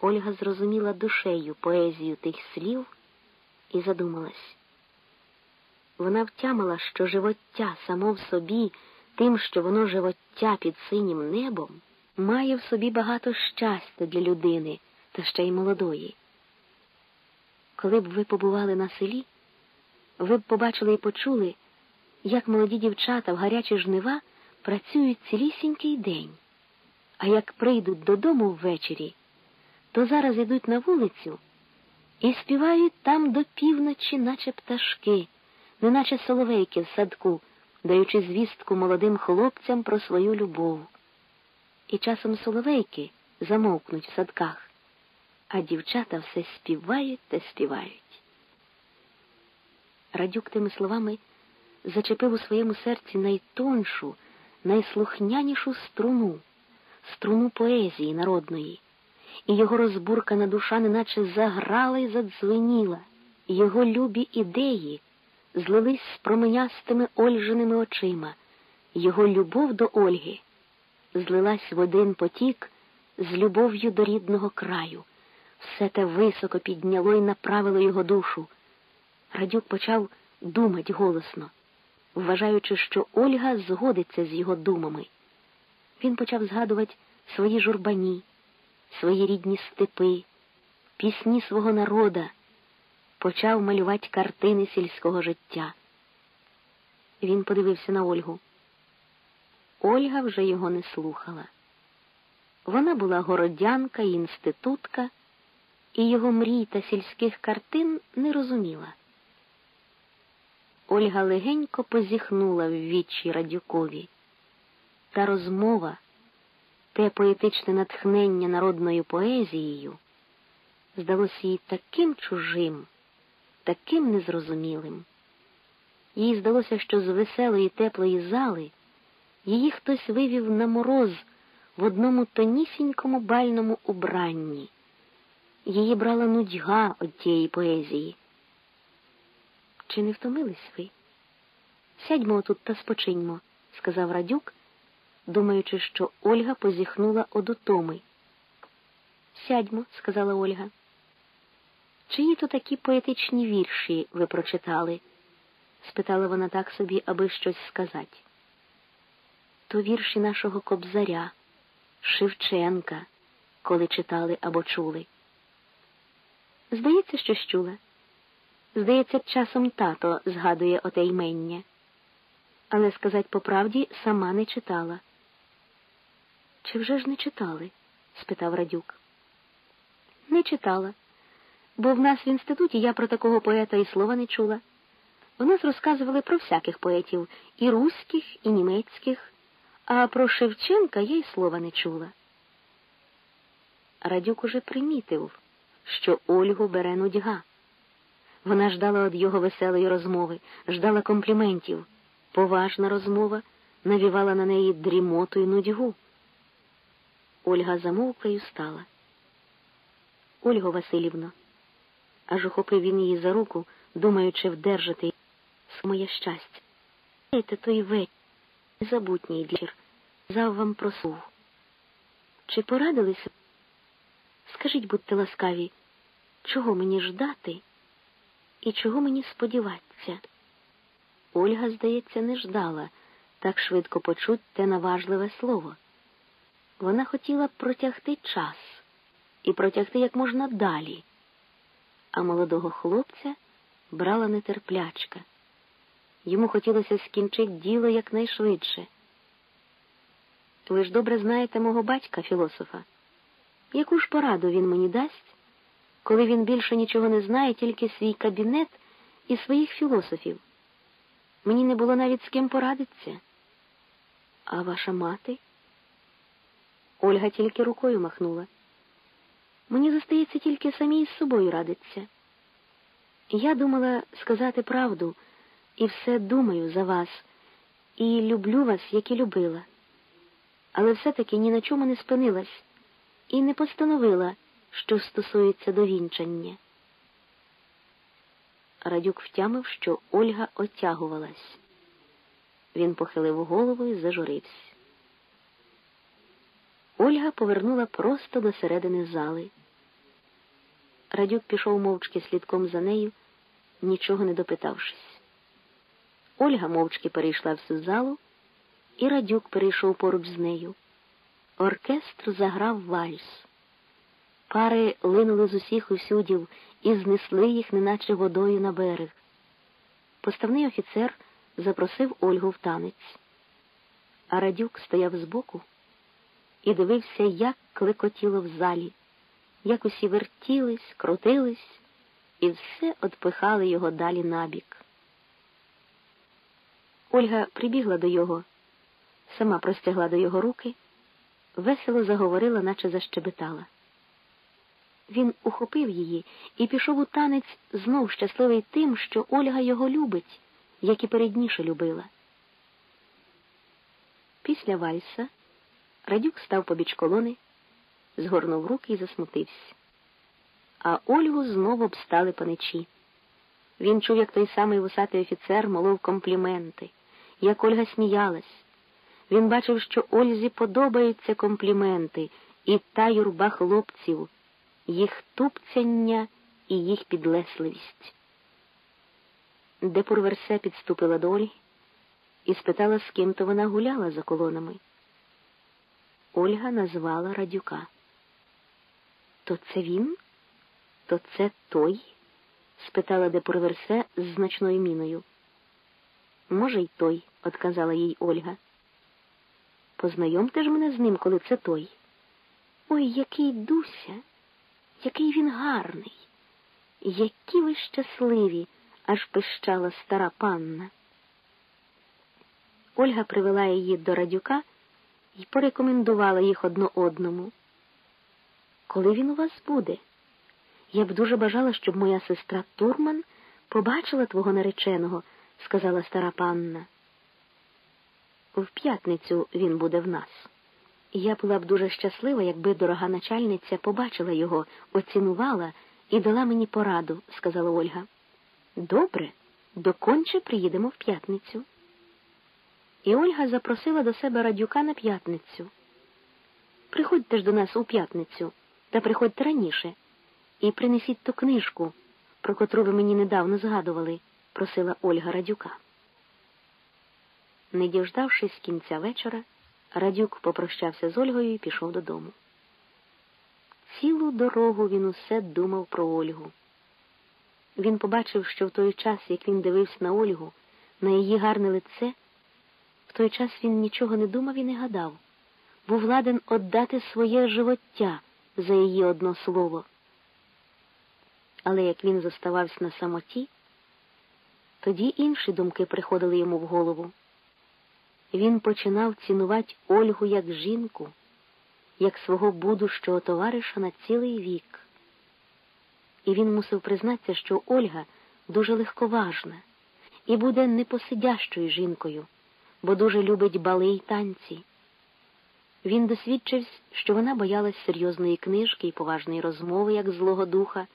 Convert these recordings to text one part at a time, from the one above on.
Ольга зрозуміла душею поезію тих слів і задумалась. Вона втямила, що живоття само в собі, тим, що воно живоття під синім небом, має в собі багато щастя для людини та ще й молодої. Коли б ви побували на селі, ви б побачили і почули, як молоді дівчата в гарячі жнива працюють цілісінький день, а як прийдуть додому ввечері, то зараз йдуть на вулицю і співають там до півночі, наче пташки, неначе соловейки в садку, даючи звістку молодим хлопцям про свою любов. І часом соловейки замовкнуть в садках, а дівчата все співають та співають. Радюк тими словами зачепив у своєму серці найтоншу, найслухнянішу струну, струну поезії народної, і його розбуркана душа неначе заграла і задзвеніла, його любі ідеї злились з променястими ольженими очима, його любов до Ольги злилась в один потік з любов'ю до рідного краю. Все те високо підняло і направило його душу. Радюк почав думати голосно, вважаючи, що Ольга згодиться з його думами. Він почав згадувати свої журбані, свої рідні степи, пісні свого народа, почав малювати картини сільського життя. Він подивився на Ольгу. Ольга вже його не слухала. Вона була городянка і інститутка, і його мрій та сільських картин не розуміла. Ольга легенько позіхнула в вічі Радюкові. Та розмова, те поетичне натхнення народною поезією здалося їй таким чужим, таким незрозумілим. Їй здалося, що з веселої теплої зали її хтось вивів на мороз в одному тонісінькому бальному убранні. Її брала нудьга від тієї поезії. Чи не втомились ви? Сядьмо отут та спочиньмо, сказав Радюк, думаючи, що Ольга позіхнула од утоми. Сядьмо, сказала Ольга. Чиї то такі поетичні вірші ви прочитали? спитала вона так собі, аби щось сказати. То вірші нашого кобзаря, Шевченка, коли читали або чули. Здається, що чула. Здається, часом тато згадує оте ймення. Але, сказать по правді, сама не читала. Чи вже ж не читали? спитав Радюк. Не читала, бо в нас в інституті я про такого поета і слова не чула. У нас розказували про всяких поетів і руських, і німецьких, а про Шевченка я й слова не чула. Радюк уже примітив, що Ольгу бере нудьга. Вона ждала від його веселої розмови, ждала компліментів. Поважна розмова навівала на неї дрімоту й нудьгу. Ольга замовкла й устала. Ольго Васильівно, аж ухопив він її за руку, думаючи вдержати моє щастя. Дайте той вечір, незабутній двір, зав вам просув. Чи порадилися? Скажіть, будьте ласкаві, чого мені ждати і чого мені сподіватися? Ольга, здається, не ждала так швидко почуть те наважливе слово. Вона хотіла протягти час і протягти як можна далі, а молодого хлопця брала нетерплячка. Йому хотілося скінчити діло якнайшвидше. Ви ж добре знаєте мого батька, філософа. Яку ж пораду він мені дасть, коли він більше нічого не знає, тільки свій кабінет і своїх філософів? Мені не було навіть з ким порадитися. А ваша мати? Ольга тільки рукою махнула. Мені зостається тільки самій з собою радитися. Я думала сказати правду і все думаю за вас, і люблю вас, як і любила. Але все-таки ні на чому не спинилась і не постановила, що стосується до вінчання. Радюк втямив, що Ольга отягувалась. Він похилив голову і зажурився. Ольга повернула просто до середини зали. Радюк пішов мовчки слідком за нею, нічого не допитавшись. Ольга мовчки перейшла всю залу, і Радюк перейшов поруч з нею. Оркестр заграв вальс. Пари линули з усіх усюдів і знесли їх, неначе водою на берег. Поставний офіцер запросив Ольгу в танець. А Радюк стояв збоку і дивився, як клекотіло в залі, як усі вертілись, крутились і все отпихали його далі набік. Ольга прибігла до його, сама простягла до його руки, весело заговорила, наче защебетала. Він ухопив її і пішов у танець знов щасливий тим, що Ольга його любить, як і передніше любила. Після вальса Радюк став побіч колони, згорнув руки і засмутився. А Ольгу знову обстали паничі. Він чув, як той самий вусатий офіцер молов компліменти, як Ольга сміялась. Він бачив, що Ользі подобаються компліменти і та юрба хлопців, їх тупцяння і їх підлесливість. Депурверсе підступила до і спитала, з ким то вона гуляла за колонами. Ольга назвала Радюка. То це він? То це той? спитала Депурверсе з значною міною. Може, й той, отказала їй Ольга. Познайомте ж мене з ним, коли це той. Ой, який Дуся, який він гарний, які ви щасливі, аж пищала стара панна. Ольга привела її до радюка і порекомендувала їх одно одному. Коли він у вас буде? Я б дуже бажала, щоб моя сестра Турман побачила твого нареченого, сказала стара панна. В п'ятницю він буде в нас. Я була б дуже щаслива, якби дорога начальниця побачила його, оцінувала і дала мені пораду, сказала Ольга. Добре, доконче приїдемо в п'ятницю. І Ольга запросила до себе радюка на п'ятницю. Приходьте ж до нас у п'ятницю, та приходьте раніше, і принесіть ту книжку, про котру ви мені недавно згадували, просила Ольга радюка. Не діждавшись кінця вечора, Радюк попрощався з Ольгою і пішов додому. Цілу дорогу він усе думав про Ольгу. Він побачив, що в той час, як він дивився на Ольгу, на її гарне лице, той час він нічого не думав і не гадав, був ладен отдати своє живоття за її одно слово. Але як він зоставався на самоті, тоді інші думки приходили йому в голову він починав цінувати Ольгу як жінку, як свого будущого товариша на цілий вік. І він мусив признатися, що Ольга дуже легковажна і буде непосидящою жінкою, бо дуже любить бали й танці. Він досвідчився, що вона боялась серйозної книжки і поважної розмови, як злого духа,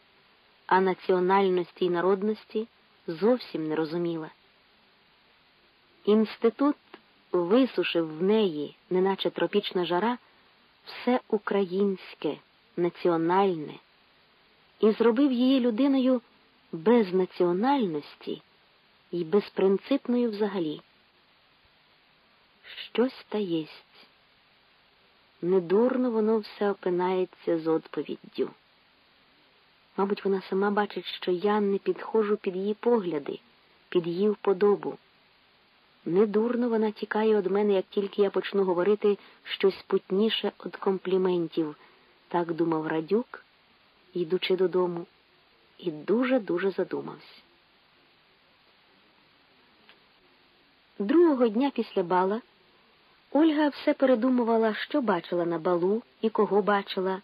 а національності й народності зовсім не розуміла. Інститут висушив в неї, неначе тропічна жара, все українське, національне, і зробив її людиною без національності і безпринципною взагалі. Щось та єсть. Недурно воно все опинається з відповіддю. Мабуть, вона сама бачить, що я не підходжу під її погляди, під її вподобу. Недурно вона тікає від мене, як тільки я почну говорити щось путніше від компліментів, так думав Радюк, йдучи додому, і дуже-дуже задумався. Другого дня після бала Ольга все передумувала, що бачила на балу і кого бачила,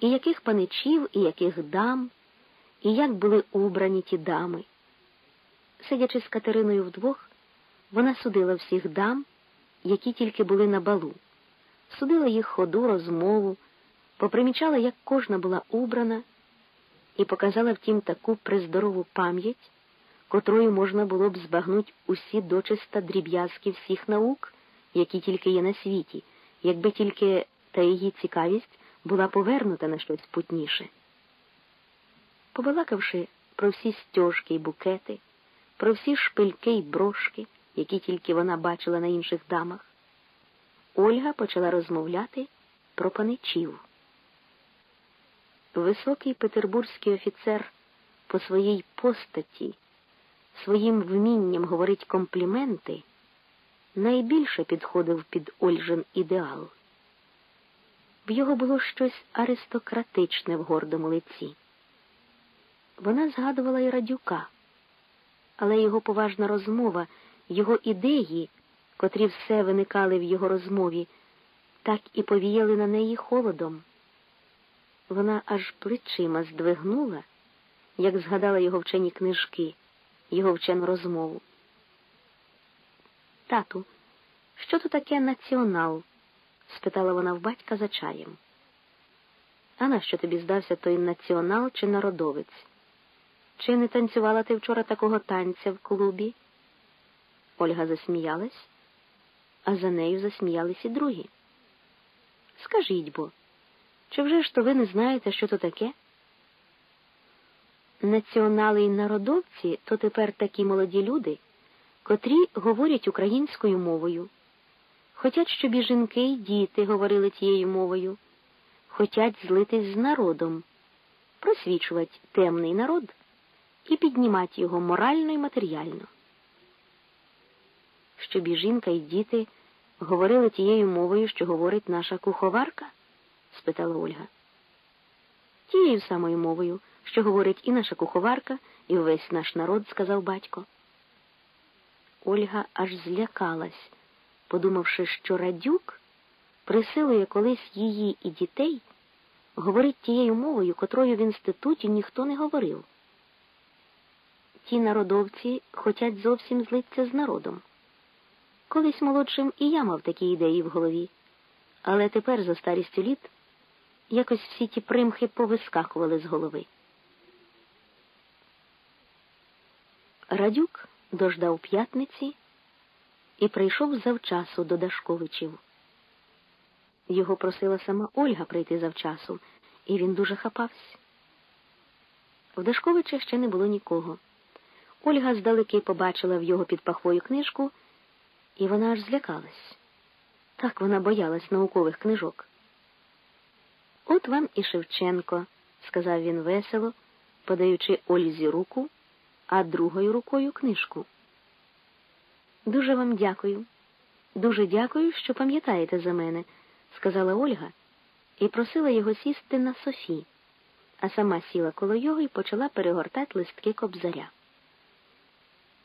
і яких паничів, і яких дам, і як були убрані ті дами. Сидячи з Катериною вдвох, вона судила всіх дам, які тільки були на балу, судила їх ходу, розмову, попримічала, як кожна була убрана, і показала втім таку приздорову пам'ять, котрою можна було б збагнути усі дочиста дріб'язки всіх наук, які тільки є на світі, якби тільки та її цікавість була повернута на щось путніше. Побалакавши про всі стяжки й букети, про всі шпильки й брошки, які тільки вона бачила на інших дамах, Ольга почала розмовляти про паничів. Високий петербурзький офіцер по своїй постаті, своїм вмінням говорить компліменти, найбільше підходив під Ольжин ідеал. В його було щось аристократичне в гордому лиці. Вона згадувала і радюка, але його поважна розмова, його ідеї, котрі все виникали в його розмові, так і повіяли на неї холодом. Вона аж плечима здвигнула, як згадала його вчені книжки, його вчену розмову. Тату, що то таке націонал? спитала вона в батька за чаєм. А нащо тобі здався той націонал чи народовець? Чи не танцювала ти вчора такого танця в клубі? Ольга засміялась, а за нею засміялись і другі. Скажіть бо, чи вже ж то ви не знаєте, що то таке? Націонали і народовці то тепер такі молоді люди, котрі говорять українською мовою. Хотять, щоб і жінки й діти говорили тією мовою, хотять злитись з народом, просвічувати темний народ і піднімати його морально і матеріально. Щоб і жінка і діти говорили тією мовою, що говорить наша куховарка? спитала Ольга. Тією самою мовою, що говорить і наша куховарка, і весь наш народ, сказав батько. Ольга аж злякалась подумавши, що радюк присилує колись її і дітей говорить тією мовою, котрою в інституті ніхто не говорив. Ті народовці хотять зовсім злитися з народом. Колись молодшим і я мав такі ідеї в голові, але тепер, за старістю літ, якось всі ті примхи повискакували з голови. Радюк дождав п'ятниці і прийшов завчасу до Дашковичів. Його просила сама Ольга прийти завчасу, і він дуже хапався. В Дашковича ще не було нікого. Ольга здалеки побачила в його під пахвою книжку, і вона аж злякалась. Так вона боялась наукових книжок. От вам і Шевченко, сказав він весело, подаючи Ользі руку, а другою рукою книжку. Дуже вам дякую. Дуже дякую, що пам'ятаєте за мене, сказала Ольга і просила його сісти на Софі, а сама сіла коло його і почала перегортати листки кобзаря.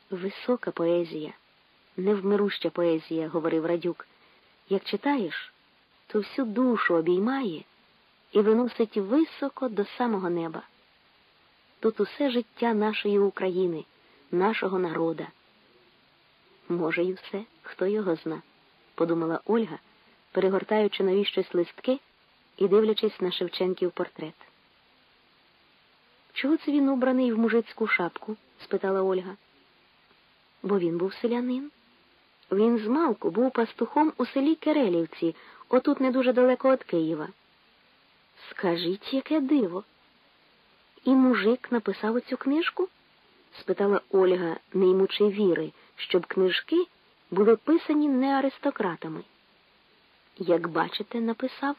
Висока поезія, невмируща поезія, говорив Радюк. Як читаєш, то всю душу обіймає і виносить високо до самого неба. Тут усе життя нашої України, нашого народа. Може, й все, хто його зна, подумала Ольга, перегортаючи нові щось листки і дивлячись на Шевченків портрет. Чого це він убраний в мужицьку шапку? спитала Ольга. Бо він був селянин. Він з малку був пастухом у селі Керелівці, отут не дуже далеко від Києва. Скажіть, яке диво. І мужик написав оцю книжку? спитала Ольга, не ймучи віри щоб книжки були писані не аристократами. Як бачите, написав,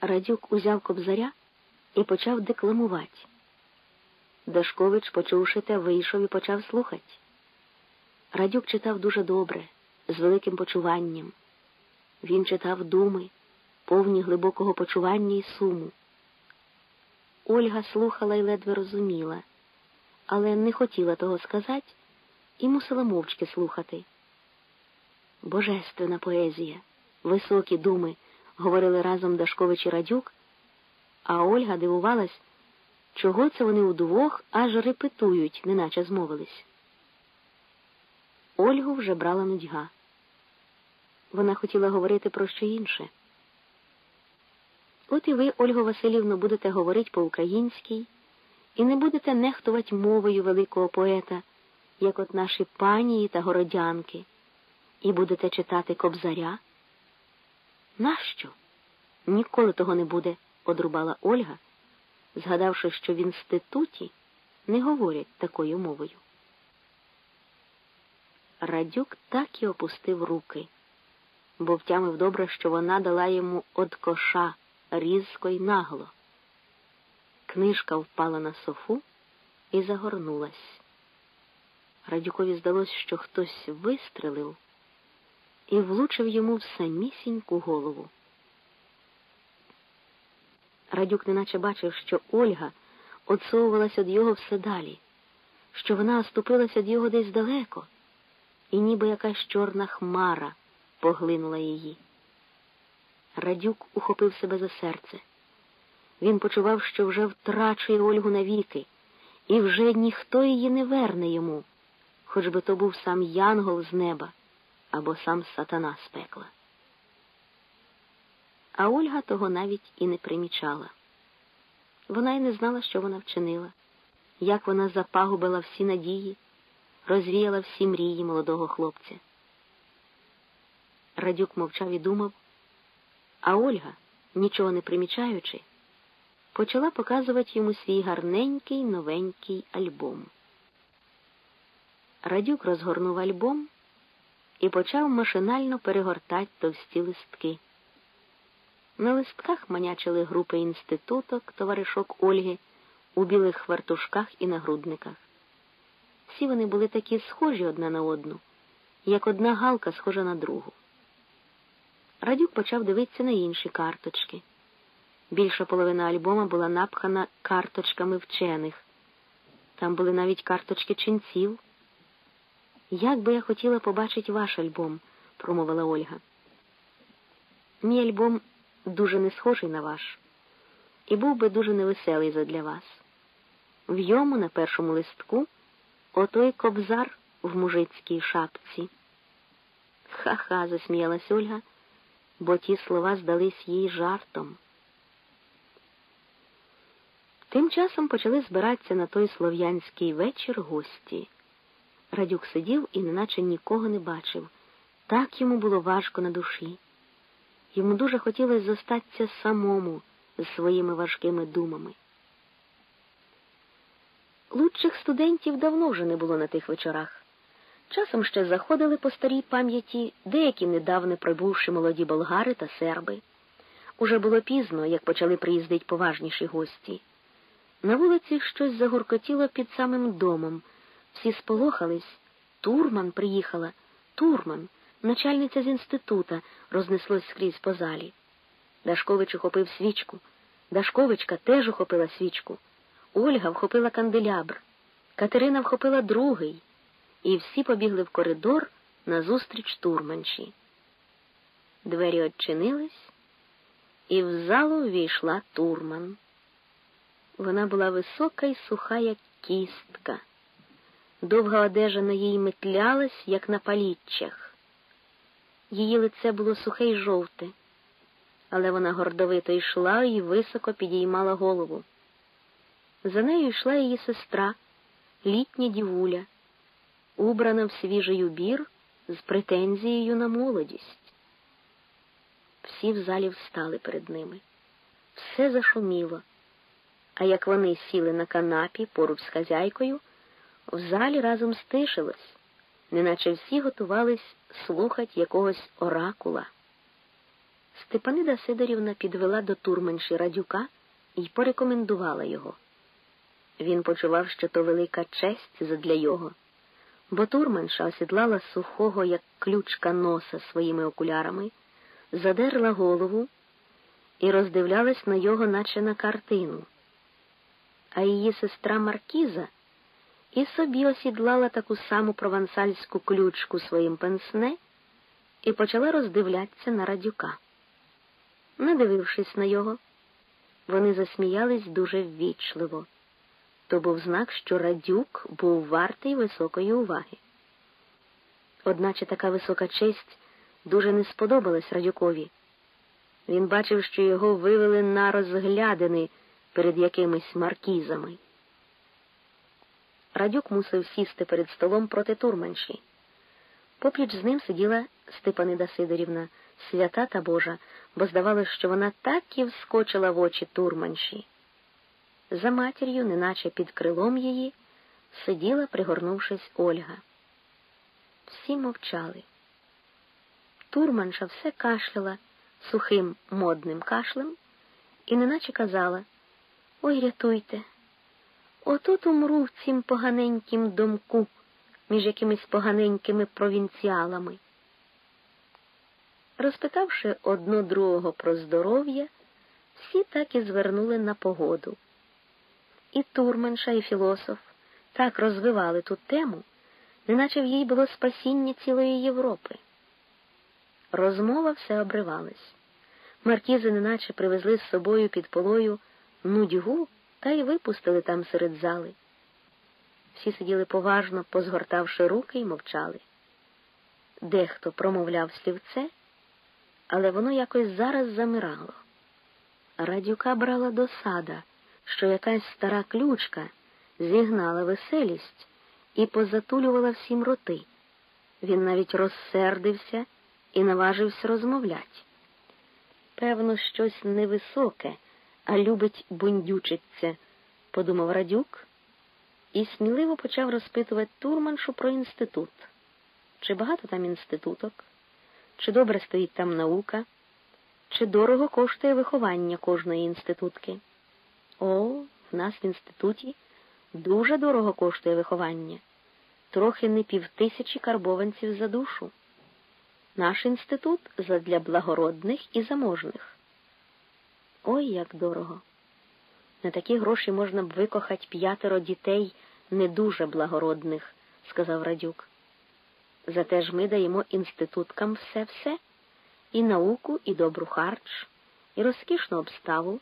Радюк узяв кобзаря і почав декламувати. Дашкович, почувши те, вийшов і почав слухати. Радюк читав дуже добре, з великим почуванням. Він читав думи, повні глибокого почування і суму. Ольга слухала і ледве розуміла, але не хотіла того сказати і мусила мовчки слухати. Божественна поезія, високі думи, говорили разом Дашкович і Радюк, а Ольга дивувалась, чого це вони удвох аж репетують, неначе змовились. Ольгу вже брала нудьга. Вона хотіла говорити про що інше. От і ви, Ольго Васильівно, будете говорити по-українськи і не будете нехтувати мовою великого поета як от наші панії та городянки, і будете читати кобзаря? Нащо? Ніколи того не буде, одрубала Ольга, згадавши, що в інституті не говорять такою мовою. Радюк так і опустив руки, бо втямив добре, що вона дала йому од коша різко й нагло. Книжка впала на софу і загорнулась. Радюкові здалось, що хтось вистрелив і влучив йому в самісіньку голову. Радюк неначе бачив, що Ольга отсовувалась від його все далі, що вона оступилася від його десь далеко, і ніби якась чорна хмара поглинула її. Радюк ухопив себе за серце. Він почував, що вже втрачує Ольгу навіки, і вже ніхто її не верне йому, хоч би то був сам Янгол з неба або сам сатана з пекла. А Ольга того навіть і не примічала. Вона й не знала, що вона вчинила, як вона запагубила всі надії, розвіяла всі мрії молодого хлопця. Радюк мовчав і думав, а Ольга, нічого не примічаючи, почала показувати йому свій гарненький новенький альбом. Радюк розгорнув альбом і почав машинально перегортати товсті листки. На листках манячили групи інституток, товаришок Ольги у білих хвартушках і нагрудниках. Всі вони були такі схожі одна на одну, як одна галка схожа на другу. Радюк почав дивитися на інші карточки. Більша половина альбома була напхана карточками вчених. Там були навіть карточки ченців. Як би я хотіла побачити ваш альбом, промовила Ольга. Мій альбом дуже не схожий на ваш, і був би дуже невеселий задля вас. В йому на першому листку отой кобзар в мужицькій шапці. Ха-ха, засміялась Ольга, бо ті слова здались їй жартом. Тим часом почали збиратися на той слов'янський вечір гості. Радюк сидів і неначе нікого не бачив. Так йому було важко на душі. Йому дуже хотілося зостатися самому з своїми важкими думами. Лучших студентів давно вже не було на тих вечорах. Часом ще заходили по старій пам'яті деякі недавно прибувші молоді болгари та серби. Уже було пізно, як почали приїздити поважніші гості. На вулиці щось загуркотіло під самим домом. Всі сполохались. Турман приїхала. Турман, начальниця з інститута, рознеслось скрізь по залі. Дашкович ухопив свічку. Дашковичка теж ухопила свічку. Ольга вхопила канделябр. Катерина вхопила другий. І всі побігли в коридор назустріч турманші. Двері odчинились, і в залу ввійшла турман. Вона була висока і суха, як кістка. Довга одежа на їй метлялась, як на паліччях. Її лице було сухе й жовте, але вона гордовито йшла і високо підіймала голову. За нею йшла її сестра, літня дівуля, убрана в свіжий убір з претензією на молодість. Всі в залі встали перед ними. Все зашуміло а як вони сіли на канапі поруч з хазяйкою, в залі разом стишилось, неначе всі готувались слухати якогось оракула. Степанида Сидорівна підвела до турманші радюка і порекомендувала його. Він почував, що то велика честь задля його, бо турманша осідлала сухого, як ключка носа своїми окулярами, задерла голову і роздивлялась на його, наче на картину а її сестра Маркіза і собі осідлала таку саму провансальську ключку своїм пенсне і почала роздивлятися на радюка. Не дивившись на його, вони засміялись дуже ввічливо. То був знак, що радюк був вартий високої уваги. Одначе така висока честь дуже не сподобалась радюкові. Він бачив, що його вивели на розглядини перед якимись маркізами. Радюк мусив сісти перед столом проти турманші. Попліч з ним сиділа Степанида Сидорівна, свята та Божа, бо здавалося, що вона так і вскочила в очі турманші. За матір'ю, неначе під крилом її, сиділа, пригорнувшись Ольга. Всі мовчали. Турманша все кашляла сухим модним кашлем і неначе казала Ой, рятуйте, отут умру в цім поганенькім домку між якимись поганенькими провінціалами. Розпитавши одно другого про здоров'я, всі так і звернули на погоду. І Турменша, і філософ так розвивали ту тему, неначе в їй було спасіння цілої Європи. Розмова все обривалась. Маркізи неначе привезли з собою під полою нудьгу та й випустили там серед зали. Всі сиділи поважно, позгортавши руки й мовчали. Дехто промовляв слівце, але воно якось зараз замирало. Радюка брала досада, що якась стара ключка зігнала веселість і позатулювала всім роти. Він навіть розсердився і наважився розмовляти. Певно, щось невисоке, а любить бундючиться, подумав Радюк і сміливо почав розпитувати Турманшу про інститут. Чи багато там інституток, чи добре стоїть там наука, чи дорого коштує виховання кожної інститутки. О, в нас в інституті дуже дорого коштує виховання, трохи не півтисячі карбованців за душу. Наш інститут задля благородних і заможних. Ой, як дорого! На такі гроші можна б викохати п'ятеро дітей не дуже благородних, сказав Радюк. Зате ж ми даємо інституткам все-все і науку, і добру харч, і розкішну обставу.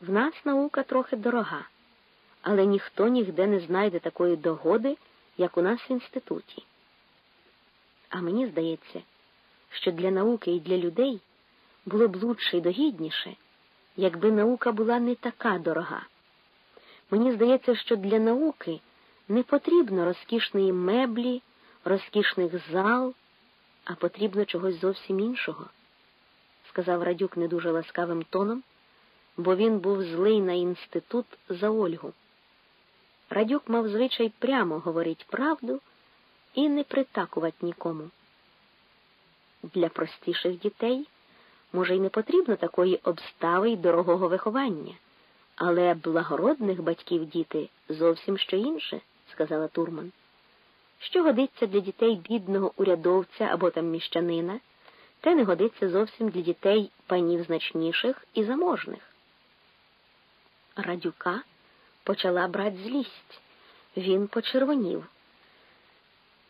В нас наука трохи дорога, але ніхто нігде не знайде такої догоди, як у нас в інституті. А мені здається, що для науки і для людей було б лучше і догідніше, якби наука була не така дорога. Мені здається, що для науки не потрібно розкішної меблі, розкішних зал, а потрібно чогось зовсім іншого, сказав Радюк не дуже ласкавим тоном, бо він був злий на інститут за Ольгу. Радюк мав звичай прямо говорити правду і не притакувати нікому. Для простіших дітей, може, й не потрібно такої обстави й дорогого виховання, але благородних батьків діти зовсім що інше, сказала Турман. Що годиться для дітей бідного урядовця або там міщанина, те не годиться зовсім для дітей панів значніших і заможних. Радюка почала брати злість. Він почервонів.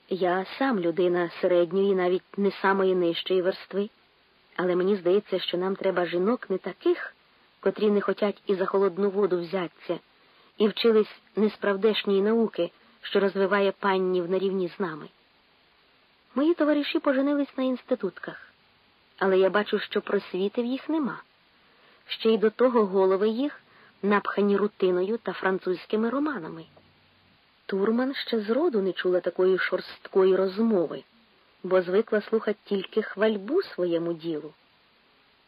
Я сам людина середньої, навіть не самої нижчої верстви, але мені здається, що нам треба жінок не таких, котрі не хотять і за холодну воду взяться, і вчились несправдешньої науки, що розвиває паннів на рівні з нами. Мої товариші поженились на інститутках, але я бачу, що просвіти в їх нема. Ще й до того голови їх напхані рутиною та французькими романами. Турман ще зроду не чула такої шорсткої розмови, бо звикла слухати тільки хвальбу своєму ділу.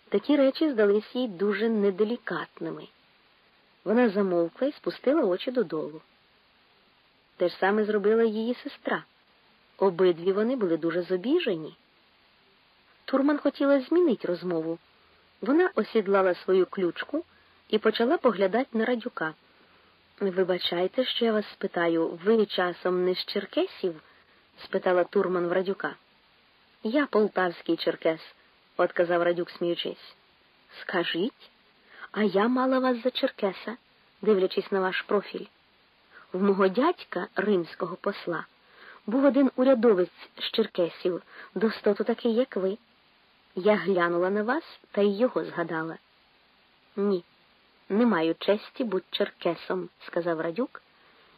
Такі речі здались їй дуже неделікатними. Вона замовкла і спустила очі додолу. Те ж саме зробила її сестра. Обидві вони були дуже зобіжені. Турман хотіла змінити розмову. Вона осідлала свою ключку і почала поглядати на радюка. Вибачайте, що я вас спитаю, ви часом не з черкесів? спитала Турман в радюка. Я полтавський черкес, отказав радюк, сміючись. Скажіть, а я мала вас за черкеса, дивлячись на ваш профіль. В мого дядька римського посла був один урядовець з черкесів, достоту такий, як ви. Я глянула на вас та й його згадала. Ні, не маю честі бути черкесом, сказав Радюк,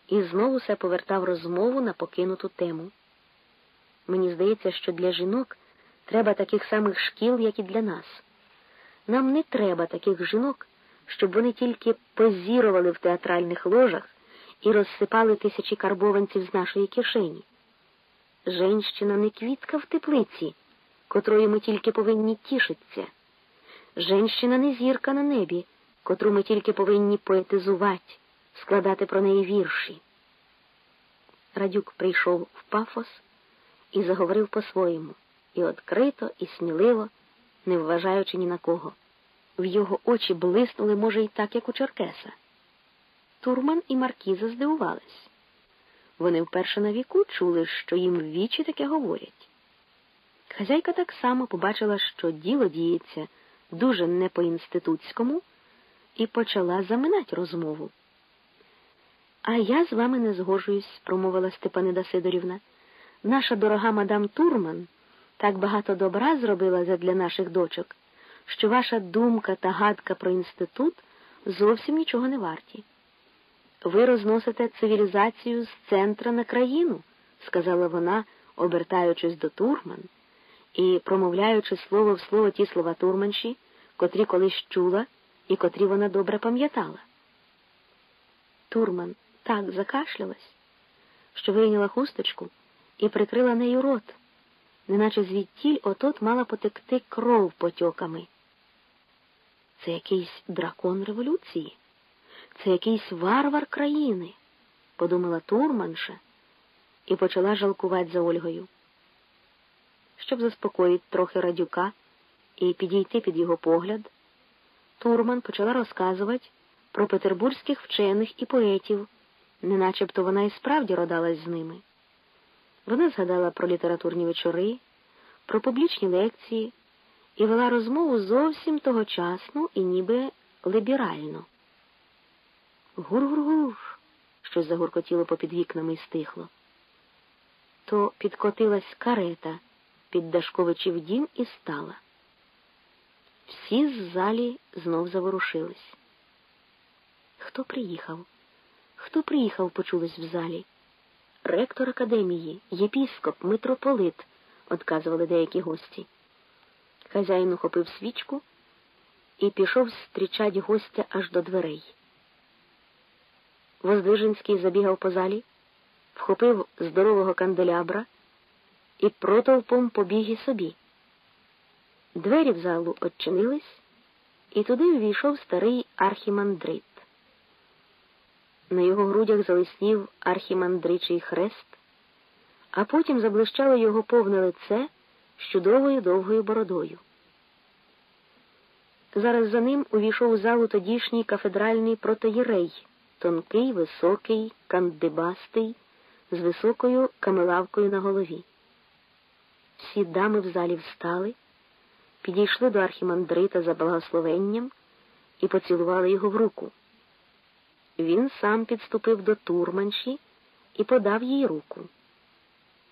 і знову все повертав розмову на покинуту тему. Мені здається, що для жінок треба таких самих шкіл, як і для нас. Нам не треба таких жінок, щоб вони тільки позірували в театральних ложах і розсипали тисячі карбованців з нашої кишені. Женщина не квітка в теплиці, котрою ми тільки повинні тішитися. Женщина не зірка на небі, котру ми тільки повинні поетизувати, складати про неї вірші. Радюк прийшов в пафос і заговорив по-своєму, і відкрито, і сміливо, не вважаючи ні на кого. В його очі блиснули, може, і так, як у Черкеса. Турман і Маркіза здивувались. Вони вперше на віку чули, що їм вічі таке говорять. Хазяйка так само побачила, що діло діється дуже не по-інститутському, і почала заминати розмову. А я з вами не згоджуюсь, промовила Степанида Сидорівна. Наша дорога мадам Турман так багато добра зробила задля наших дочок, що ваша думка та гадка про інститут зовсім нічого не варті. Ви розносите цивілізацію з центра на країну, сказала вона, обертаючись до Турман і промовляючи слово в слово ті слова Турманші, котрі колись чула і котрі вона добре пам'ятала. Турман так закашлялась, що вийняла хусточку і прикрила нею рот, неначе звідтіль отот мала потекти кров потьоками. Це якийсь дракон революції, це якийсь варвар країни, подумала Турманша і почала жалкувати за Ольгою. Щоб заспокоїти трохи радюка і підійти під його погляд, Турман почала розказувати про петербурзьких вчених і поетів, не начебто вона і справді родалась з ними. Вона згадала про літературні вечори, про публічні лекції і вела розмову зовсім тогочасну і ніби либірально. Гур-гур-гур, щось загуркотіло попід вікнами і стихло. То підкотилась карета під Дашковичів дім і стала. Всі з залі знов заворушились. Хто приїхав? Хто приїхав, почулось в залі? Ректор академії, єпіскоп, митрополит, одказували деякі гості. Хазяїн ухопив свічку і пішов зустрічать гостя аж до дверей. Воздвиженський забігав по залі, вхопив здорового канделябра і протовпом побіг і собі. Двері в залу odчинились, і туди увійшов старий архімандрит. На його грудях залиснів архімандричий хрест, а потім заблищало його повне лице з чудовою довгою бородою. Зараз за ним увійшов у залу тодішній кафедральний протоєрей, тонкий, високий, кандибастий, з високою камелавкою на голові. Всі дами в залі встали підійшли до архімандрита за благословенням і поцілували його в руку. Він сам підступив до турманші і подав їй руку.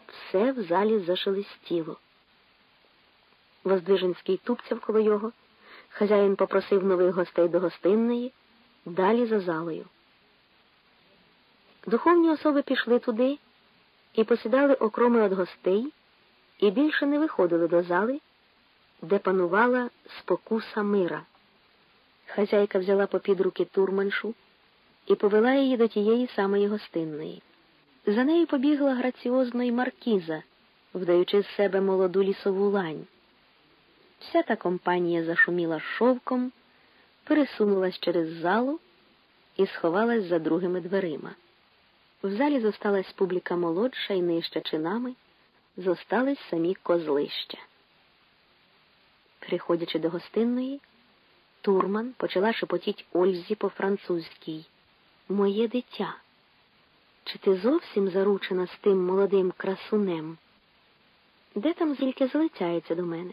Все в залі зашелестіло. Воздвиженський тупцяв коло його, хазяїн попросив нових гостей до гостинної, далі за залою. Духовні особи пішли туди і посідали окроми від гостей і більше не виходили до зали де панувала спокуса мира. Хазяйка взяла попід руки турманшу і повела її до тієї самої гостинної. За нею побігла граціозно й маркіза, вдаючи з себе молоду лісову лань. Вся та компанія зашуміла шовком, пересунулась через залу і сховалась за другими дверима. В залі зосталась публіка молодша і нижча чинами, зостались самі козлища. Приходячи до гостинної, Турман почала шепотіть Ользі по-французькій Моє дитя. Чи ти зовсім заручена з тим молодим красунем? Де там зільки залицяється до мене?